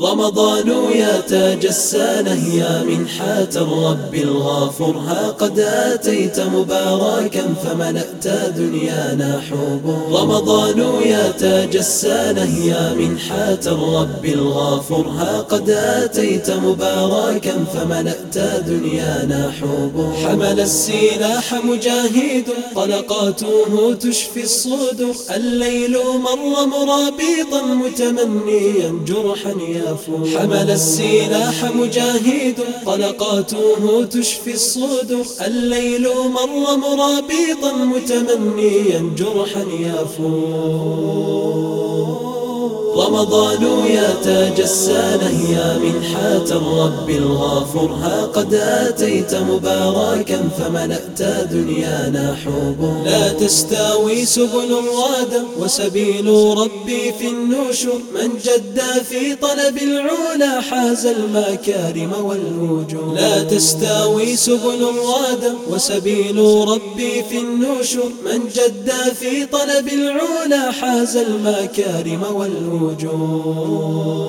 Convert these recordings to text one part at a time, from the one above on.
رمضان يا تاج السنة يا منحة الرب الغافر. ها قد آتيت مباركا فملأت دنيانا حب رمضان يا تاج السنة يا منحة الرب الغافر. ها قد آتيت مباركا فملأت دنيانا حب حمل السلاح مجاهد طلقاته تشفي الصدور الليل مر مرابيطا متمنيا جرحا يا حمل السلاح مجاهد طلقاته تشفي الصدور الليل مر مرابيطا متمنيا جرحا يفور. رمضان يا تاج السنة يا منحة الرب الغافر. ها قد آتيت مباركا فملأت دنيانا حب لا تستوي سبل الرادة وسبيل ربي في النشر من جد في طلب العلا حاز المكارم والوجود. لا تستوي سبل الرادة وسبيل ربي في النشر من جد في طلب العلا حاز المكارم والوجود. الوجود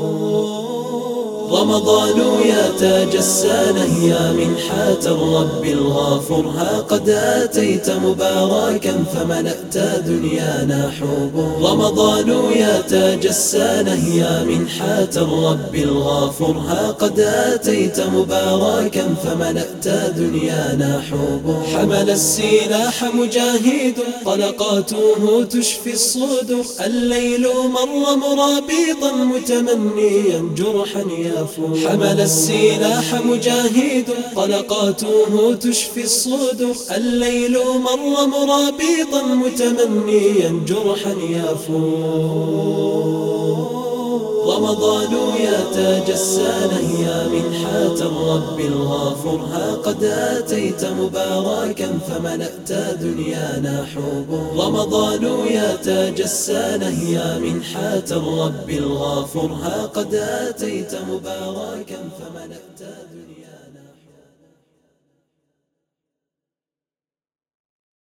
رمضان يا تاج السنة يا منحة الرب الغافر. ها قد آتيت مباركا فملأت دنيانا حب رمضان يا تاج السنة يا منحة الرب الغافر. ها قد آتيت مباركا فملأت دنيانا حب حمل السلاح مجاهد طلقاته تشفي الصدور الليل مر مرابيطا متمنيا جرحا يا حمل السلاح مجاهد طلقاته تشفي الصدور الليل مر مرابيطا متمنيا جرحا يفور. رمضان يا تاج السنة يا منحة الرب الغافر. ها قد آتيت مباركا فملأت دنيانا حب رمضان يا تاج السنة يا منحة الرب الغافر. ها قد آتيت مباركا فملأت